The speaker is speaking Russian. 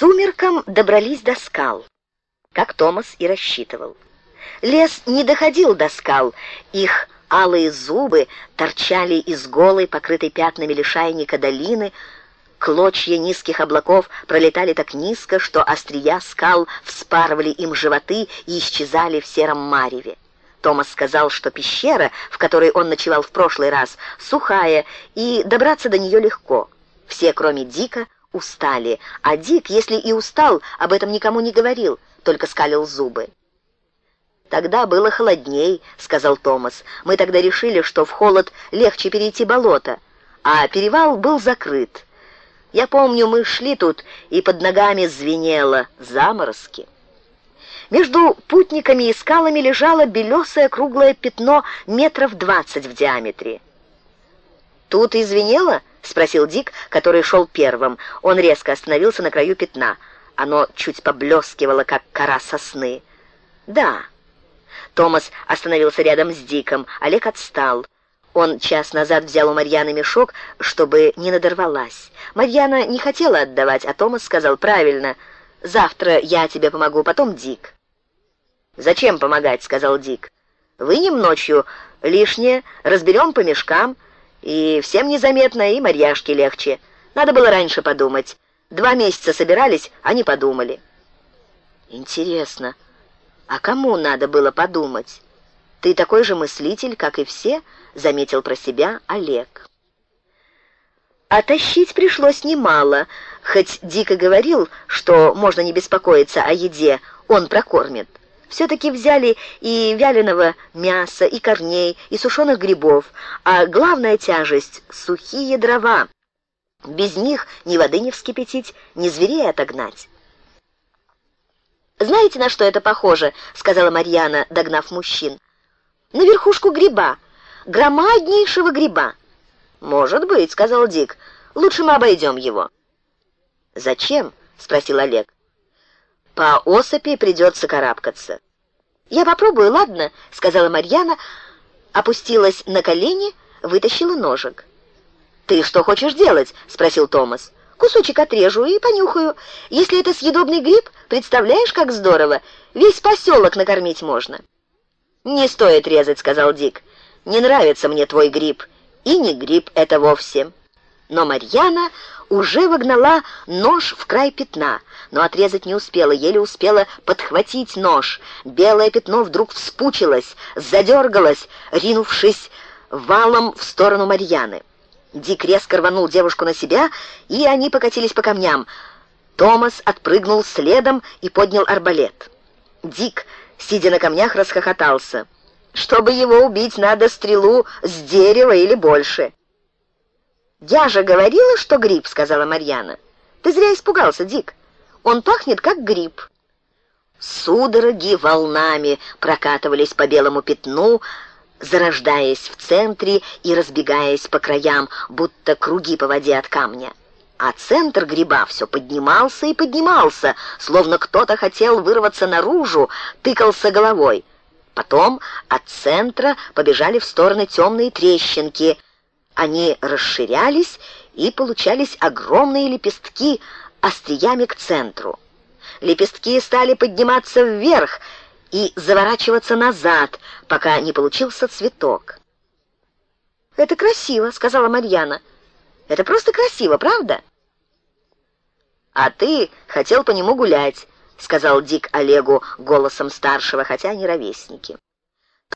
сумеркам добрались до скал, как Томас и рассчитывал. Лес не доходил до скал, их алые зубы торчали из голой, покрытой пятнами лишайника долины, клочья низких облаков пролетали так низко, что острия скал вспарывали им животы и исчезали в сером мареве. Томас сказал, что пещера, в которой он ночевал в прошлый раз, сухая, и добраться до нее легко. Все, кроме Дика, устали, а Дик, если и устал, об этом никому не говорил, только скалил зубы. «Тогда было холодней», — сказал Томас. «Мы тогда решили, что в холод легче перейти болото, а перевал был закрыт. Я помню, мы шли тут, и под ногами звенело заморозки». Между путниками и скалами лежало белесое круглое пятно метров двадцать в диаметре. «Тут извинело?» — спросил Дик, который шел первым. Он резко остановился на краю пятна. Оно чуть поблескивало, как кора сосны. «Да». Томас остановился рядом с Диком. Олег отстал. Он час назад взял у Марьяны мешок, чтобы не надорвалась. Марьяна не хотела отдавать, а Томас сказал правильно. «Завтра я тебе помогу, потом Дик». «Зачем помогать?» — сказал Дик. «Вынем ночью лишнее, разберем по мешкам, и всем незаметно, и Марьяшке легче. Надо было раньше подумать. Два месяца собирались, а не подумали». «Интересно, а кому надо было подумать? Ты такой же мыслитель, как и все?» — заметил про себя Олег. А тащить пришлось немало, хоть Дико говорил, что можно не беспокоиться о еде, он прокормит. Все-таки взяли и вяленого мяса, и корней, и сушеных грибов, а главная тяжесть — сухие дрова. Без них ни воды не вскипятить, ни зверей отогнать. «Знаете, на что это похоже?» — сказала Марьяна, догнав мужчин. «На верхушку гриба, громаднейшего гриба». «Может быть», — сказал Дик, — «лучше мы обойдем его». «Зачем?» — спросил Олег. По осыпи придется карабкаться. «Я попробую, ладно?» — сказала Марьяна, опустилась на колени, вытащила ножик. «Ты что хочешь делать?» — спросил Томас. «Кусочек отрежу и понюхаю. Если это съедобный гриб, представляешь, как здорово? Весь поселок накормить можно». «Не стоит резать», — сказал Дик. «Не нравится мне твой гриб. И не гриб это вовсе». Но Марьяна уже вогнала нож в край пятна, но отрезать не успела, еле успела подхватить нож. Белое пятно вдруг вспучилось, задергалось, ринувшись валом в сторону Марьяны. Дик резко рванул девушку на себя, и они покатились по камням. Томас отпрыгнул следом и поднял арбалет. Дик, сидя на камнях, расхохотался. «Чтобы его убить, надо стрелу с дерева или больше». «Я же говорила, что гриб», — сказала Марьяна. «Ты зря испугался, Дик. Он пахнет, как гриб». Судороги волнами прокатывались по белому пятну, зарождаясь в центре и разбегаясь по краям, будто круги по воде от камня. А центр гриба все поднимался и поднимался, словно кто-то хотел вырваться наружу, тыкался головой. Потом от центра побежали в стороны темные трещинки — они расширялись, и получались огромные лепестки остриями к центру. Лепестки стали подниматься вверх и заворачиваться назад, пока не получился цветок. «Это красиво», — сказала Марьяна. «Это просто красиво, правда?» «А ты хотел по нему гулять», — сказал Дик Олегу голосом старшего, хотя они ровесники.